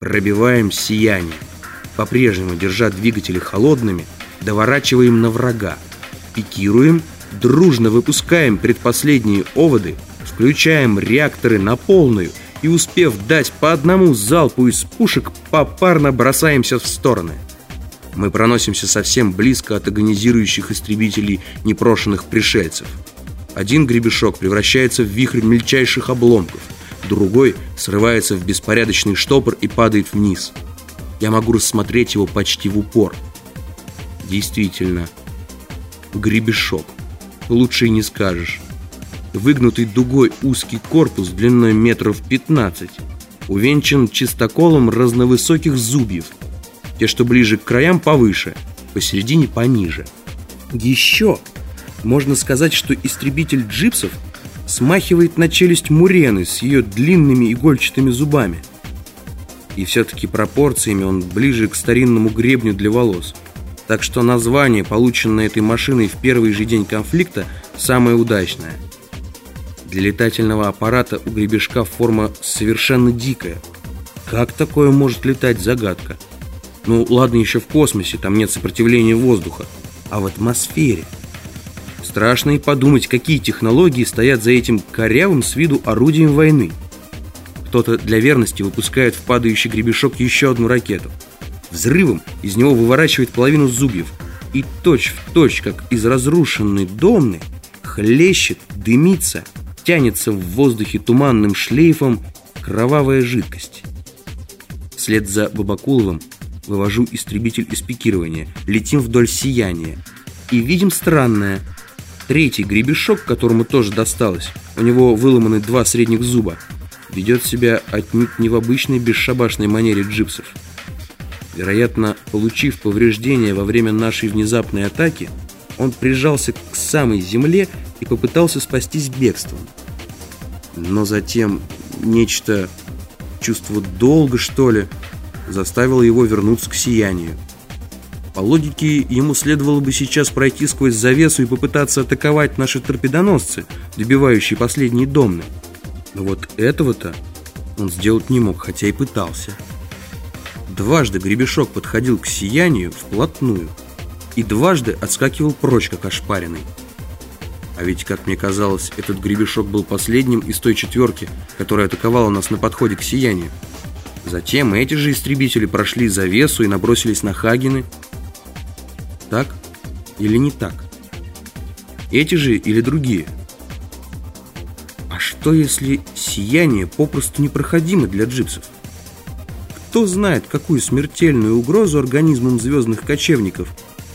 Пробиваем сияние. По-прежнему, держа двигатели холодными, доворачиваем на врага. Пикируем, дружно выпускаем предпоследние оводы, включаем реакторы на полную и, успев дать по одному залпу из пушек, попарно бросаемся в стороны. Мы проносимся совсем близко от агонизирующих истребителей непрошенных пришельцев. Один гребешок превращается в вихрь мельчайших обломков, другой срывается в беспорядочный штопор и падает вниз. Я могу рассмотреть его почти в упор. Действительно, гребешок. Лучше и не скажешь. Выгнутый дугой узкий корпус длиной метров 15 увенчан чистоколом разновысоких зубьев. Те, что ближе к краям, повыше, посередине пониже. Еще можно сказать, что истребитель джипсов смахивает на челюсть Мурены с ее длинными игольчатыми зубами. И все-таки пропорциями он ближе к старинному гребню для волос. Так что название, полученное этой машиной в первый же день конфликта, самое удачное. Для летательного аппарата у гребешка форма совершенно дикая. Как такое может летать, загадка. Ну, ладно, еще в космосе, там нет сопротивления воздуха. А в атмосфере... Страшно и подумать, какие технологии стоят за этим корявым с виду орудием войны. Кто-то для верности выпускает в падающий гребешок еще одну ракету. Взрывом из него выворачивает половину зубьев. И точь в точь, как из разрушенной домны, хлещет, дымится, тянется в воздухе туманным шлейфом кровавая жидкость. Вслед за Бабакуловым вывожу истребитель из пикирования, летим вдоль сияния. И видим странное – Третий гребешок, которому тоже досталось, у него выломаны два средних зуба, ведет себя отнюдь не в обычной бесшабашной манере джипсов. Вероятно, получив повреждения во время нашей внезапной атаки, он прижался к самой земле и попытался спастись бегством. Но затем нечто, чувство долга, что ли, заставило его вернуться к сиянию. По логике, ему следовало бы сейчас пройти сквозь завесу и попытаться атаковать наши торпедоносцы, добивающие последние домны. Но вот этого-то он сделать не мог, хотя и пытался. Дважды гребешок подходил к сиянию вплотную и дважды отскакивал прочь, как ошпаренный. А ведь, как мне казалось, этот гребешок был последним из той четверки, которая атаковала нас на подходе к сиянию. Затем эти же истребители прошли завесу и набросились на Хагены, так или не так? Эти же или другие? А что если сияние попросту непроходимо для джипсов? Кто знает, какую смертельную угрозу организмам звездных кочевников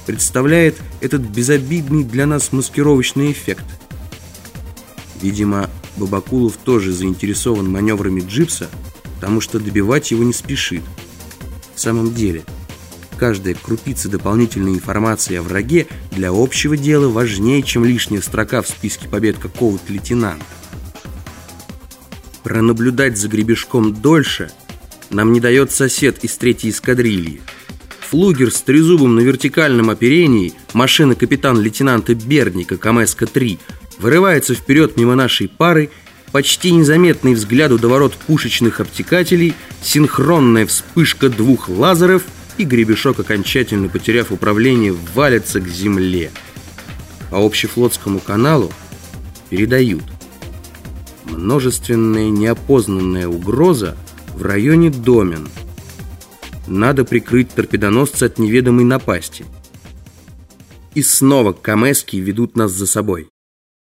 представляет этот безобидный для нас маскировочный эффект? Видимо, Бабакулов тоже заинтересован маневрами джипса, потому что добивать его не спешит. В самом деле – каждая крупица дополнительной информации о враге для общего дела важнее, чем лишняя строка в списке побед какого-то лейтенанта. Пронаблюдать за гребешком дольше нам не дает сосед из третьей эскадрильи. Флугер с трезубом на вертикальном оперении, машина капитан-лейтенанта Берника КМСК-3, вырывается вперед мимо нашей пары, почти незаметный взгляду до ворот пушечных обтекателей, синхронная вспышка двух лазеров – и гребешок, окончательно потеряв управление, валится к земле. По общефлотскому каналу передают. Множественная неопознанная угроза в районе Домен. Надо прикрыть торпедоносца от неведомой напасти. И снова камески ведут нас за собой.